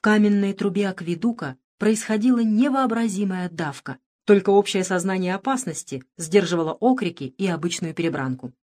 В каменной трубе акведука происходила невообразимая давка. Только общее сознание опасности сдерживало окрики и обычную перебранку.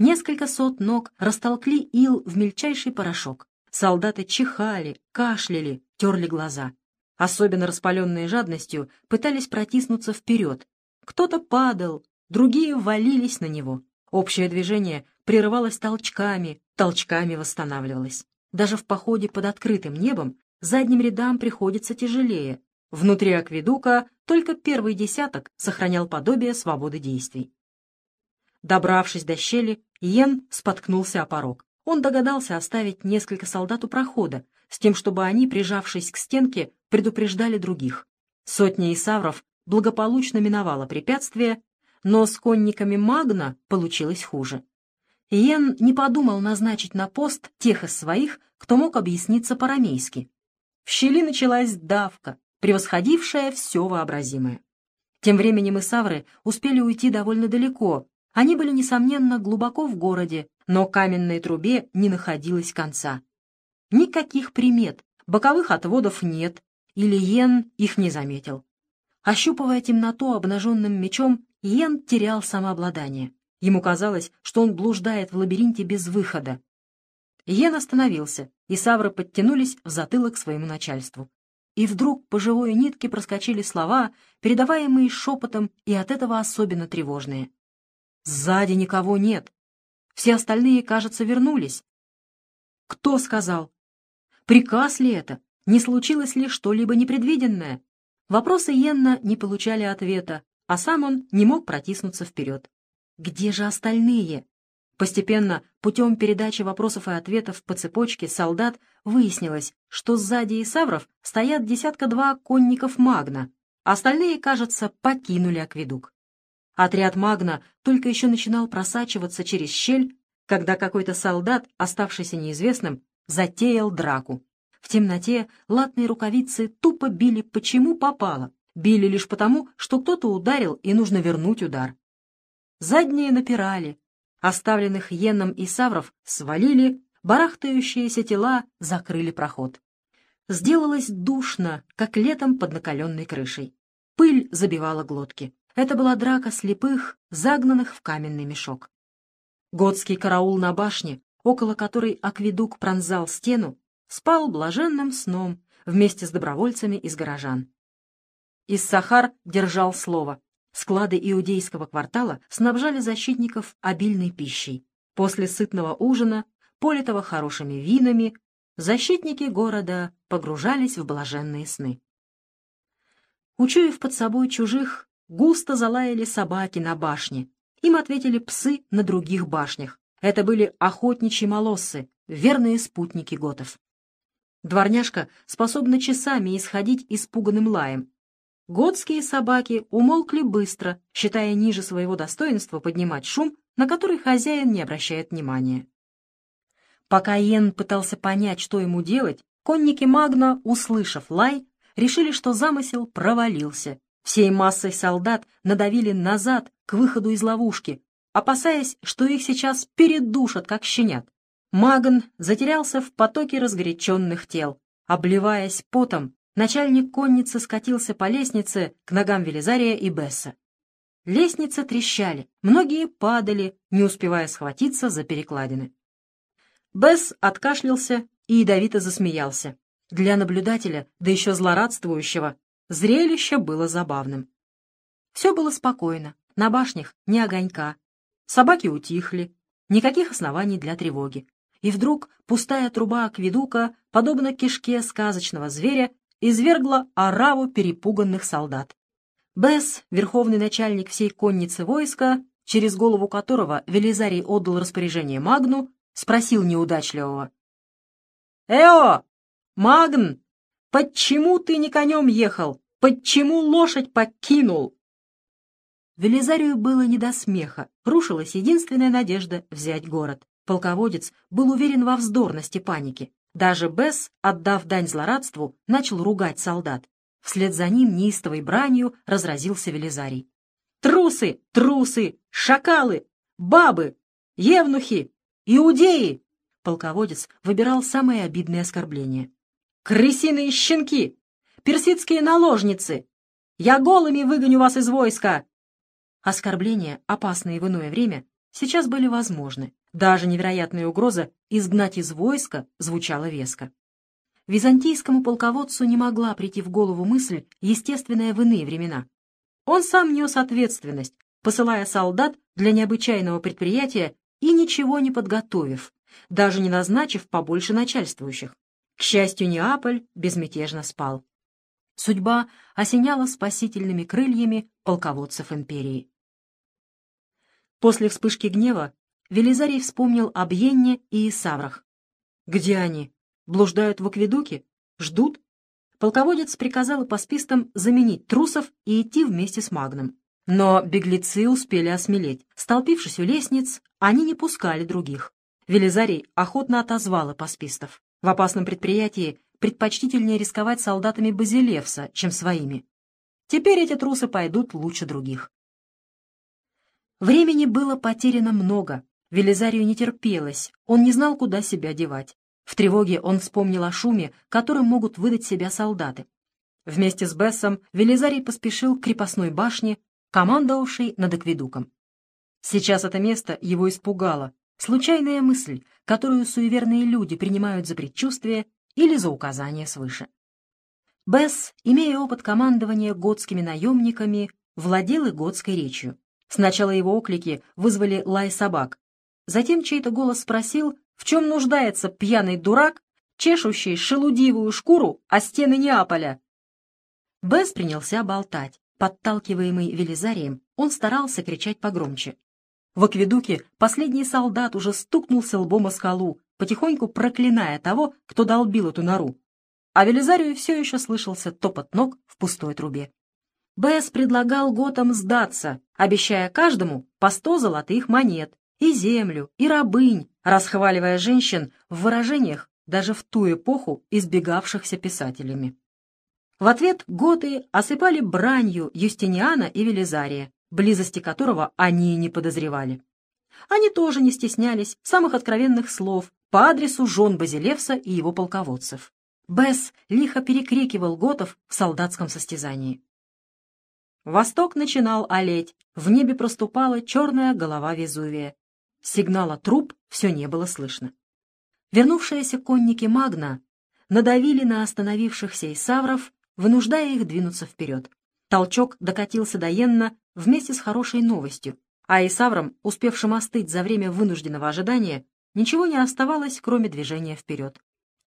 Несколько сот ног растолкли ил в мельчайший порошок. Солдаты чихали, кашляли, терли глаза. Особенно распаленные жадностью пытались протиснуться вперед. Кто-то падал, другие валились на него. Общее движение прерывалось толчками, толчками восстанавливалось. Даже в походе под открытым небом задним рядам приходится тяжелее. Внутри акведука только первый десяток сохранял подобие свободы действий. Добравшись до щели, Йен споткнулся о порог. Он догадался оставить несколько солдат у прохода, с тем, чтобы они, прижавшись к стенке, предупреждали других. Сотня исавров благополучно миновала препятствие, но с конниками Магна получилось хуже. Йен не подумал назначить на пост тех из своих, кто мог объясниться по-рамейски. В щели началась давка, превосходившая все вообразимое. Тем временем исавры успели уйти довольно далеко. Они были, несомненно, глубоко в городе, но каменной трубе не находилось конца. Никаких примет, боковых отводов нет, или Йен их не заметил. Ощупывая темноту обнаженным мечом, Йен терял самообладание. Ему казалось, что он блуждает в лабиринте без выхода. Йен остановился, и савры подтянулись в затылок своему начальству. И вдруг по живой нитке проскочили слова, передаваемые шепотом и от этого особенно тревожные. «Сзади никого нет. Все остальные, кажется, вернулись». «Кто сказал? Приказ ли это? Не случилось ли что-либо непредвиденное?» Вопросы Йенна не получали ответа, а сам он не мог протиснуться вперед. Где же остальные? Постепенно, путем передачи вопросов и ответов по цепочке солдат, выяснилось, что сзади Исавров стоят десятка-два конников Магна, остальные, кажется, покинули акведук. Отряд Магна только еще начинал просачиваться через щель, когда какой-то солдат, оставшийся неизвестным, затеял драку. В темноте латные рукавицы тупо били почему попало. Били лишь потому, что кто-то ударил и нужно вернуть удар. Задние напирали. Оставленных Йеном и Савров свалили, барахтающиеся тела закрыли проход. Сделалось душно, как летом под накаленной крышей. Пыль забивала глотки. Это была драка слепых, загнанных в каменный мешок. Готский караул на башне, около которой акведук пронзал стену, спал блаженным сном вместе с добровольцами из горожан. Иссахар держал слово. Склады иудейского квартала снабжали защитников обильной пищей. После сытного ужина, политого хорошими винами, защитники города погружались в блаженные сны. Учуяв под собой чужих, густо залаяли собаки на башне. Им ответили псы на других башнях. Это были охотничьи молоссы, верные спутники готов. Дворняжка способна часами исходить испуганным лаем. Готские собаки умолкли быстро, считая ниже своего достоинства поднимать шум, на который хозяин не обращает внимания. Пока Йен пытался понять, что ему делать, конники Магна, услышав лай, решили, что замысел провалился. Всей массой солдат надавили назад к выходу из ловушки, опасаясь, что их сейчас передушат, как щенят. Маган затерялся в потоке разгоряченных тел. Обливаясь потом, начальник конницы скатился по лестнице к ногам Велизария и Бесса. Лестницы трещали, многие падали, не успевая схватиться за перекладины. Бесс откашлялся и ядовито засмеялся. Для наблюдателя, да еще злорадствующего, зрелище было забавным. Все было спокойно, на башнях ни огонька. Собаки утихли, никаких оснований для тревоги и вдруг пустая труба акведука, подобно кишке сказочного зверя, извергла ораву перепуганных солдат. Бесс, верховный начальник всей конницы войска, через голову которого Велизарий отдал распоряжение Магну, спросил неудачливого. «Эо, Магн, почему ты не конем ехал? Почему лошадь покинул?» Велизарию было не до смеха, рушилась единственная надежда взять город. Полководец был уверен во вздорности паники. Даже Бесс, отдав дань злорадству, начал ругать солдат. Вслед за ним неистовой бранью разразился Велизарий. «Трусы! Трусы! Шакалы! Бабы! Евнухи! Иудеи!» Полководец выбирал самые обидные оскорбления. Крысиные щенки! Персидские наложницы! Я голыми выгоню вас из войска!» Оскорбления, опасные в иное время, сейчас были возможны. Даже невероятная угроза изгнать из войска звучала веско. Византийскому полководцу не могла прийти в голову мысль, естественная в иные времена. Он сам нес ответственность, посылая солдат для необычайного предприятия и ничего не подготовив, даже не назначив побольше начальствующих. К счастью, Неаполь безмятежно спал. Судьба осеняла спасительными крыльями полководцев империи. После вспышки гнева Велизарий вспомнил об Йенне и Исаврах. Где они? Блуждают в акведуке? Ждут? Полководец приказал паспистам заменить трусов и идти вместе с Магном. Но беглецы успели осмелеть. Столпившись у лестниц, они не пускали других. Велизарий охотно отозвал паспистов. В опасном предприятии предпочтительнее рисковать солдатами Базилевса, чем своими. Теперь эти трусы пойдут лучше других. Времени было потеряно много. Велизарию не терпелось, он не знал, куда себя девать. В тревоге он вспомнил о шуме, которым могут выдать себя солдаты. Вместе с Бессом Велизарий поспешил к крепостной башне, командовавшей над акведуком. Сейчас это место его испугало. Случайная мысль, которую суеверные люди принимают за предчувствие или за указание свыше. Бесс, имея опыт командования готскими наемниками, владел и готской речью. Сначала его оклики вызвали лай собак. Затем чей-то голос спросил, в чем нуждается пьяный дурак, чешущий шелудивую шкуру о стены Неаполя. Бесс принялся болтать. Подталкиваемый Велизарием, он старался кричать погромче. В акведуке последний солдат уже стукнулся лбом о скалу, потихоньку проклиная того, кто долбил эту нору. А Велизарию все еще слышался топот ног в пустой трубе. Бесс предлагал готам сдаться, обещая каждому по сто золотых монет, и землю, и рабынь, расхваливая женщин в выражениях, даже в ту эпоху избегавшихся писателями. В ответ готы осыпали бранью Юстиниана и Велизария, близости которого они не подозревали. Они тоже не стеснялись самых откровенных слов по адресу жен Базилевса и его полководцев. Бесс лихо перекрикивал готов в солдатском состязании. Восток начинал олеть, в небе проступала черная голова Везувия. Сигнала труп все не было слышно. Вернувшиеся конники Магна надавили на остановившихся Исавров, вынуждая их двинуться вперед. Толчок докатился до Йенна вместе с хорошей новостью, а Исаврам, успевшим остыть за время вынужденного ожидания, ничего не оставалось, кроме движения вперед.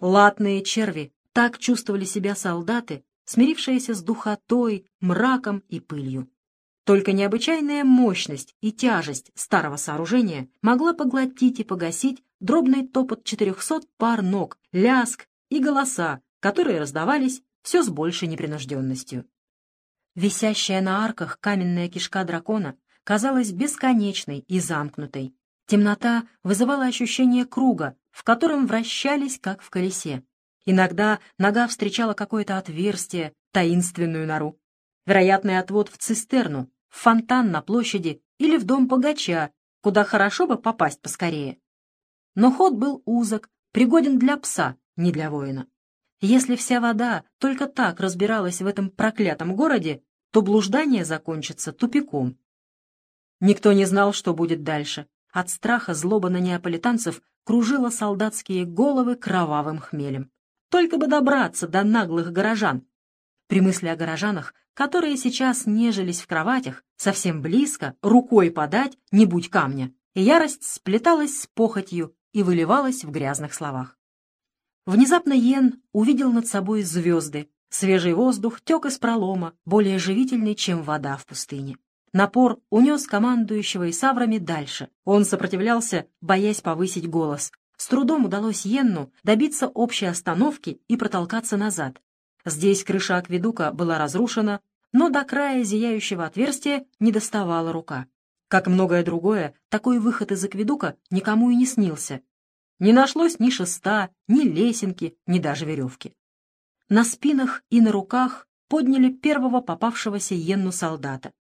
Латные черви, так чувствовали себя солдаты, смирившаяся с духотой, мраком и пылью. Только необычайная мощность и тяжесть старого сооружения могла поглотить и погасить дробный топот четырехсот пар ног, ляск и голоса, которые раздавались все с большей непринужденностью. Висящая на арках каменная кишка дракона казалась бесконечной и замкнутой. Темнота вызывала ощущение круга, в котором вращались, как в колесе. Иногда нога встречала какое-то отверстие, таинственную нору. Вероятный отвод в цистерну, в фонтан на площади или в дом богача, куда хорошо бы попасть поскорее. Но ход был узок, пригоден для пса, не для воина. Если вся вода только так разбиралась в этом проклятом городе, то блуждание закончится тупиком. Никто не знал, что будет дальше. От страха злоба на неаполитанцев кружила солдатские головы кровавым хмелем. Только бы добраться до наглых горожан. При мысли о горожанах, которые сейчас нежились в кроватях, совсем близко, рукой подать, не будь камня, ярость сплеталась с похотью и выливалась в грязных словах. Внезапно Йен увидел над собой звезды. Свежий воздух тек из пролома, более живительный, чем вода в пустыне. Напор унес командующего Исаврами дальше. Он сопротивлялся, боясь повысить голос, с трудом удалось Йенну добиться общей остановки и протолкаться назад. Здесь крыша акведука была разрушена, но до края зияющего отверстия не доставала рука. Как многое другое, такой выход из акведука никому и не снился. Не нашлось ни шеста, ни лесенки, ни даже веревки. На спинах и на руках подняли первого попавшегося Йенну солдата.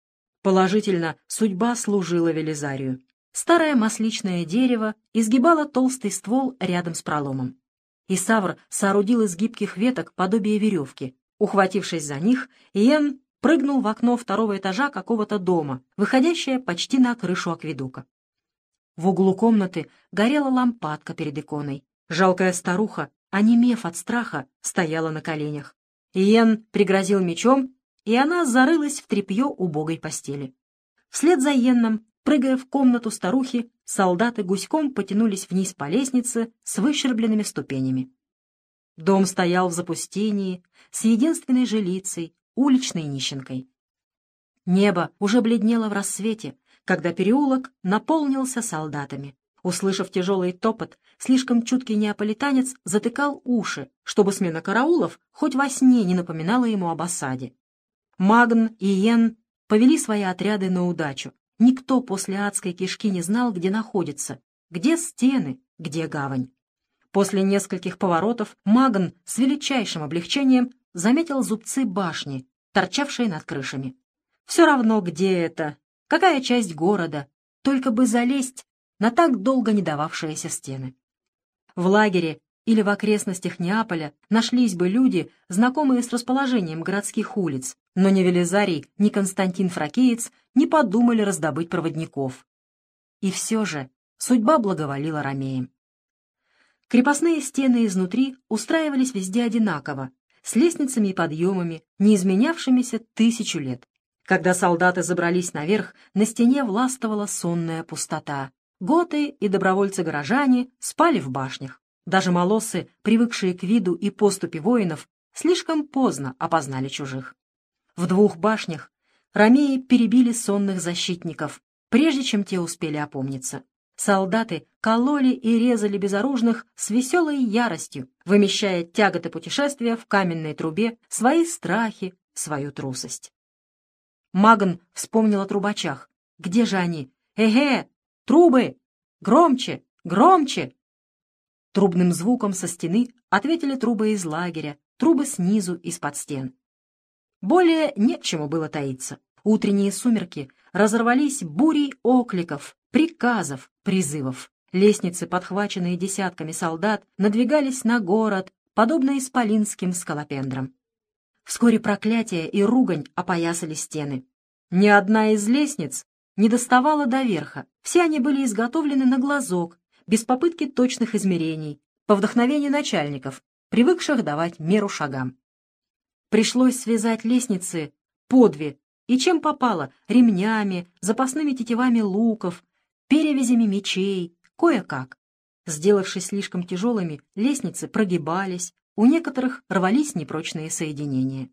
Положительно, судьба служила Велизарию. Старое масличное дерево изгибало толстый ствол рядом с проломом. Исавр соорудил из гибких веток подобие веревки. Ухватившись за них, Иен прыгнул в окно второго этажа какого-то дома, выходящее почти на крышу акведука. В углу комнаты горела лампадка перед иконой. Жалкая старуха, онемев от страха, стояла на коленях. Иен пригрозил мечом, и она зарылась в тряпье убогой постели. Вслед за Йенном, прыгая в комнату старухи, солдаты гуськом потянулись вниз по лестнице с выщербленными ступенями. Дом стоял в запустении, с единственной жилицей, уличной нищенкой. Небо уже бледнело в рассвете, когда переулок наполнился солдатами. Услышав тяжелый топот, слишком чуткий неаполитанец затыкал уши, чтобы смена караулов хоть во сне не напоминала ему об осаде. Магн и Йен повели свои отряды на удачу. Никто после адской кишки не знал, где находится, где стены, где гавань. После нескольких поворотов Магн с величайшим облегчением заметил зубцы башни, торчавшие над крышами. Все равно, где это, какая часть города, только бы залезть на так долго не дававшиеся стены. В лагере или в окрестностях Неаполя нашлись бы люди, знакомые с расположением городских улиц, но ни Велизарий, ни Константин Фракеец не подумали раздобыть проводников. И все же судьба благоволила ромеям. Крепостные стены изнутри устраивались везде одинаково, с лестницами и подъемами, не изменявшимися тысячу лет. Когда солдаты забрались наверх, на стене властвовала сонная пустота. Готы и добровольцы-горожане спали в башнях. Даже молосы, привыкшие к виду и поступе воинов, слишком поздно опознали чужих. В двух башнях ромеи перебили сонных защитников, прежде чем те успели опомниться. Солдаты кололи и резали безоружных с веселой яростью, вымещая тяготы путешествия в каменной трубе, свои страхи, свою трусость. Магн вспомнил о трубачах. Где же они? Эге! Трубы! Громче! Громче! Трубным звуком со стены ответили трубы из лагеря, трубы снизу, из-под стен. Более не чему было таиться. Утренние сумерки разорвались бурей окликов, приказов, призывов. Лестницы, подхваченные десятками солдат, надвигались на город, подобно исполинским скалопендрам. Вскоре проклятия и ругань опоясали стены. Ни одна из лестниц не доставала до верха, все они были изготовлены на глазок, без попытки точных измерений, по вдохновению начальников, привыкших давать меру шагам. Пришлось связать лестницы по две, и чем попало, ремнями, запасными тетивами луков, перевязями мечей, кое-как. Сделавшись слишком тяжелыми, лестницы прогибались, у некоторых рвались непрочные соединения.